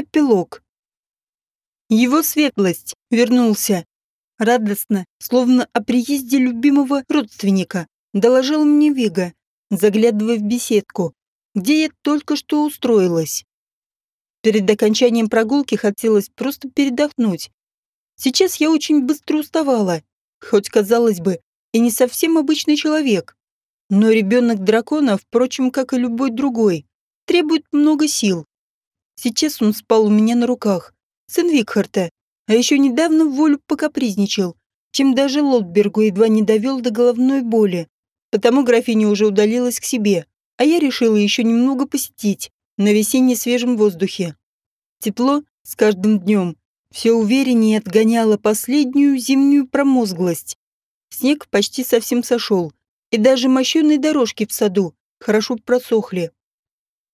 Эпилог. Его светлость вернулся. Радостно, словно о приезде любимого родственника, доложил мне Вига, заглядывая в беседку, где я только что устроилась. Перед окончанием прогулки хотелось просто передохнуть. Сейчас я очень быстро уставала, хоть, казалось бы, и не совсем обычный человек. Но ребенок дракона, впрочем, как и любой другой, требует много сил. Сейчас он спал у меня на руках, сын Викхарта, а еще недавно волю покапризничал, чем даже Лотбергу едва не довел до головной боли. Потому графиня уже удалилась к себе, а я решила еще немного посетить на весенне свежем воздухе. Тепло с каждым днем все увереннее отгоняло последнюю зимнюю промозглость. Снег почти совсем сошел, и даже мощенные дорожки в саду хорошо просохли.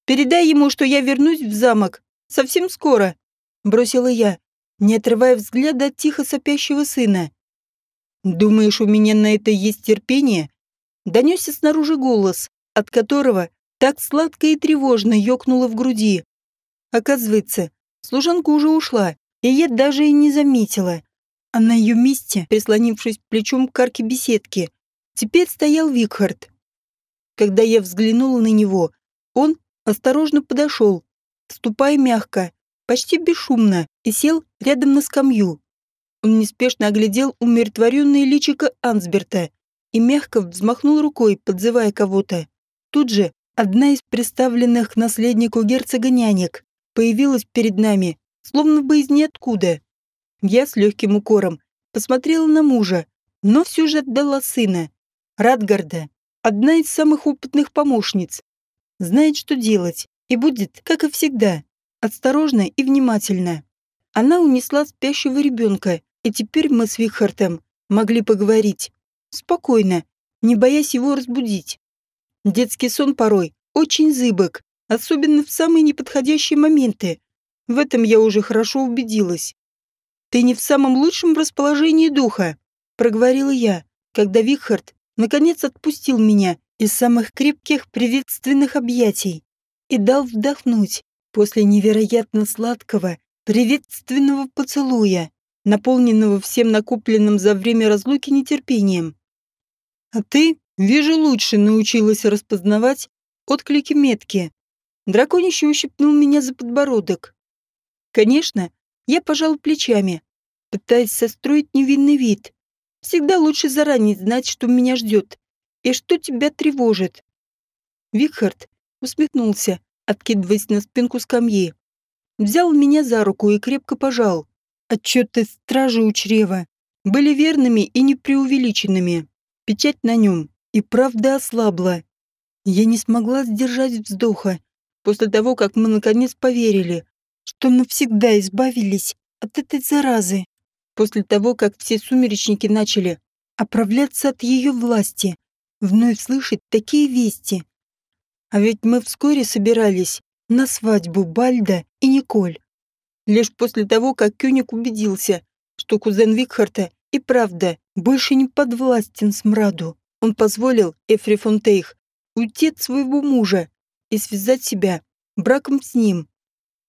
«Передай ему, что я вернусь в замок совсем скоро», — бросила я, не отрывая взгляда от тихо сопящего сына. «Думаешь, у меня на это есть терпение?» Донесся снаружи голос, от которого так сладко и тревожно ёкнуло в груди. Оказывается, служанка уже ушла, и я даже и не заметила. А на ее месте, прислонившись плечом к арке беседки, теперь стоял Викхард. Когда я взглянула на него, он осторожно подошел, ступая мягко, почти бесшумно, и сел рядом на скамью. Он неспешно оглядел умиротворенное личико Ансберта и мягко взмахнул рукой, подзывая кого-то. Тут же одна из представленных наследнику герцога нянек появилась перед нами, словно бы из ниоткуда. Я с легким укором посмотрела на мужа, но все же отдала сына. Радгарда, одна из самых опытных помощниц, знает, что делать, и будет, как и всегда, осторожно и внимательно. Она унесла спящего ребенка, и теперь мы с Вихартом могли поговорить спокойно, не боясь его разбудить. Детский сон порой очень зыбок, особенно в самые неподходящие моменты. В этом я уже хорошо убедилась. «Ты не в самом лучшем расположении духа», — проговорила я, когда Вихард наконец отпустил меня из самых крепких приветственных объятий и дал вдохнуть после невероятно сладкого приветственного поцелуя, наполненного всем накопленным за время разлуки нетерпением. А ты, вижу, лучше научилась распознавать отклики метки. Драконище ущипнул меня за подбородок. Конечно, я пожал плечами, пытаясь состроить невинный вид. Всегда лучше заранее знать, что меня ждет и что тебя тревожит. Викхард усмехнулся, откидываясь на спинку скамьи. Взял меня за руку и крепко пожал. Отчеты стражи у чрева были верными и непреувеличенными. Печать на нем и правда ослабла. Я не смогла сдержать вздоха после того, как мы наконец поверили, что навсегда избавились от этой заразы. После того, как все сумеречники начали оправляться от ее власти, вновь слышать такие вести. А ведь мы вскоре собирались на свадьбу Бальда и Николь. Лишь после того, как Кюник убедился, что кузен Викхарта и правда больше не подвластен смраду. Он позволил Эфри Фонтейх уйти от своего мужа и связать себя браком с ним.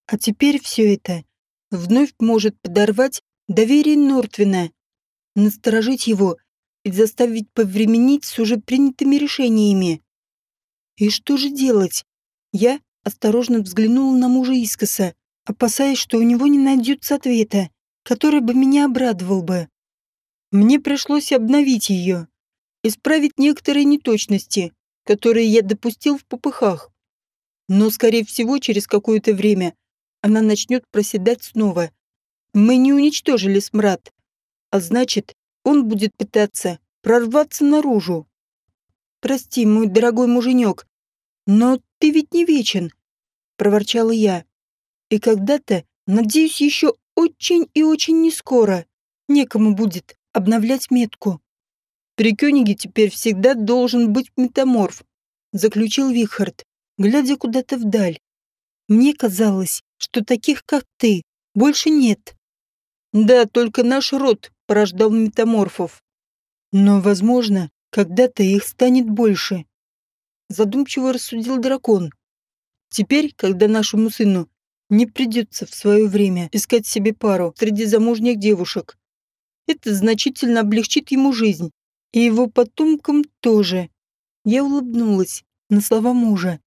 А теперь все это вновь может подорвать доверие Нортвина, насторожить его и заставить повременить с уже принятыми решениями. И что же делать? Я осторожно взглянула на мужа искоса, опасаясь, что у него не найдется ответа, который бы меня обрадовал бы. Мне пришлось обновить ее, исправить некоторые неточности, которые я допустил в попыхах. Но, скорее всего, через какое-то время она начнет проседать снова. Мы не уничтожили смрад, а значит, он будет пытаться прорваться наружу. Прости, мой дорогой муженек, но ты ведь не вечен, проворчала я. И когда-то, надеюсь, еще очень и очень не скоро некому будет обновлять метку. При Кёниге теперь всегда должен быть метаморф, заключил Вихард, глядя куда-то вдаль. Мне казалось, что таких, как ты, больше нет. Да, только наш род порождал метаморфов. Но, возможно, когда-то их станет больше. Задумчиво рассудил дракон. Теперь, когда нашему сыну не придется в свое время искать себе пару среди замужних девушек. Это значительно облегчит ему жизнь, и его потомкам тоже. Я улыбнулась на слова мужа.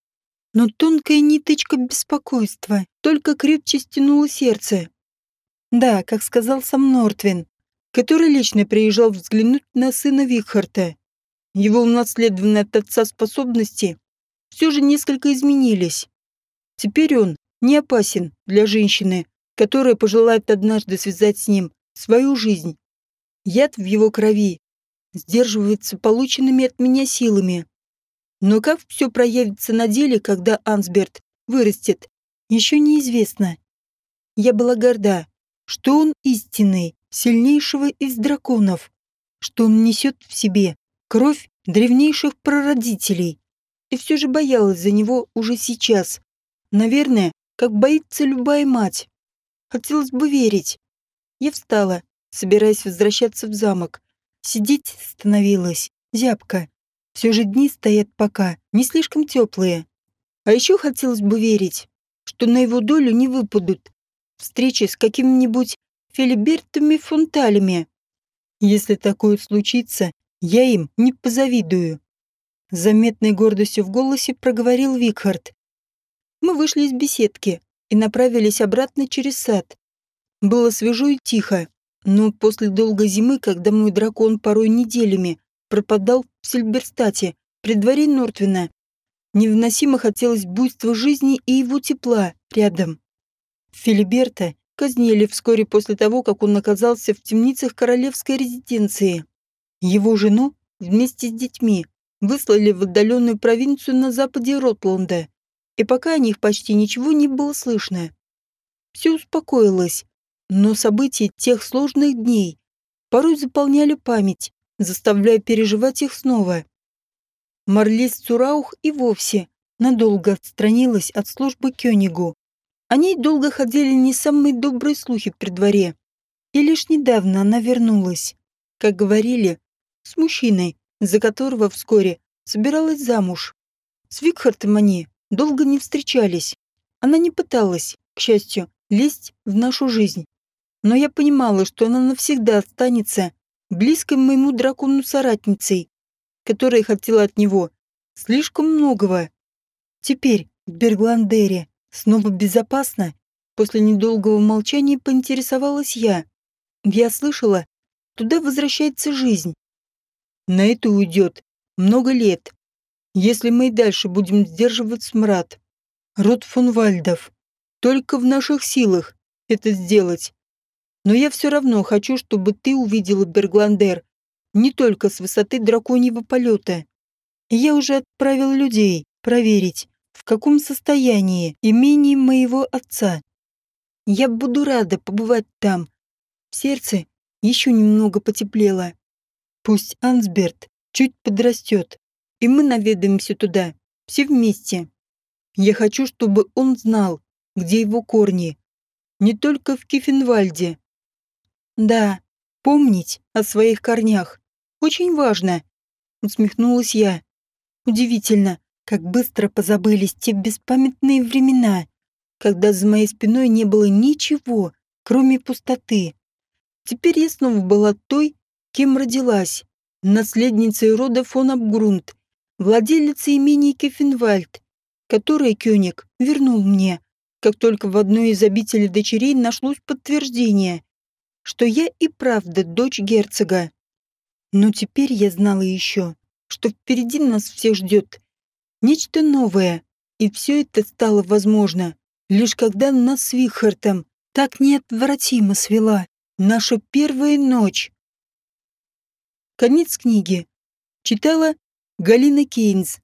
Но тонкая ниточка беспокойства только крепче стянула сердце. Да, как сказал сам Нортвин, который лично приезжал взглянуть на сына Викхарта. Его унаследованные от отца способности все же несколько изменились. Теперь он не опасен для женщины, которая пожелает однажды связать с ним свою жизнь. Яд в его крови сдерживается полученными от меня силами. Но как все проявится на деле, когда Ансберт вырастет, еще неизвестно. Я была горда, что он истинный, сильнейшего из драконов, что он несет в себе кровь древнейших прародителей, и все же боялась за него уже сейчас. Наверное, как боится любая мать. Хотелось бы верить. Я встала, собираясь возвращаться в замок. Сидеть становилось зябко. Все же дни стоят пока, не слишком теплые. А еще хотелось бы верить, что на его долю не выпадут встречи с какими-нибудь филибертами фунталями. Если такое случится, я им не позавидую. Заметной гордостью в голосе проговорил Викхард. Мы вышли из беседки и направились обратно через сад. Было свежо и тихо, но после долгой зимы, когда мой дракон порой неделями пропадал в Сильберстате, при дворе Нортвина, невыносимо хотелось буйства жизни и его тепла рядом. Филиберта казнили вскоре после того, как он оказался в темницах королевской резиденции. Его жену вместе с детьми выслали в отдаленную провинцию на западе Ротланда и пока о них почти ничего не было слышно. Все успокоилось, но события тех сложных дней порой заполняли память, заставляя переживать их снова. Марлис Цураух и вовсе надолго отстранилась от службы Кёнигу. О ней долго ходили не самые добрые слухи при дворе. И лишь недавно она вернулась, как говорили, с мужчиной, за которого вскоре собиралась замуж. С Викхартом они долго не встречались. Она не пыталась, к счастью, лезть в нашу жизнь. Но я понимала, что она навсегда останется близкой моему дракону соратницей, которая хотела от него слишком многого. Теперь в Бергландере снова безопасно. После недолгого молчания поинтересовалась я. Я слышала, туда возвращается жизнь. На это уйдет много лет если мы и дальше будем сдерживать смрад. Род фон Вальдов. Только в наших силах это сделать. Но я все равно хочу, чтобы ты увидела Бергландер не только с высоты драконьего полета. я уже отправил людей проверить, в каком состоянии имение моего отца. Я буду рада побывать там. Сердце еще немного потеплело. Пусть Ансберт чуть подрастет, и мы наведаемся туда, все вместе. Я хочу, чтобы он знал, где его корни. Не только в Кифенвальде. Да, помнить о своих корнях. Очень важно, усмехнулась я. Удивительно, как быстро позабылись те беспамятные времена, когда за моей спиной не было ничего, кроме пустоты. Теперь я снова была той, кем родилась, наследницей рода фон Абгрунт, владелица имени Кефенвальд, которое Кёник вернул мне, как только в одной из обителей дочерей нашлось подтверждение, что я и правда дочь герцога. Но теперь я знала еще, что впереди нас всех ждет нечто новое, и все это стало возможно, лишь когда нас с Вихартом так неотвратимо свела наша первая ночь. Конец книги. Читала Галина Кейнс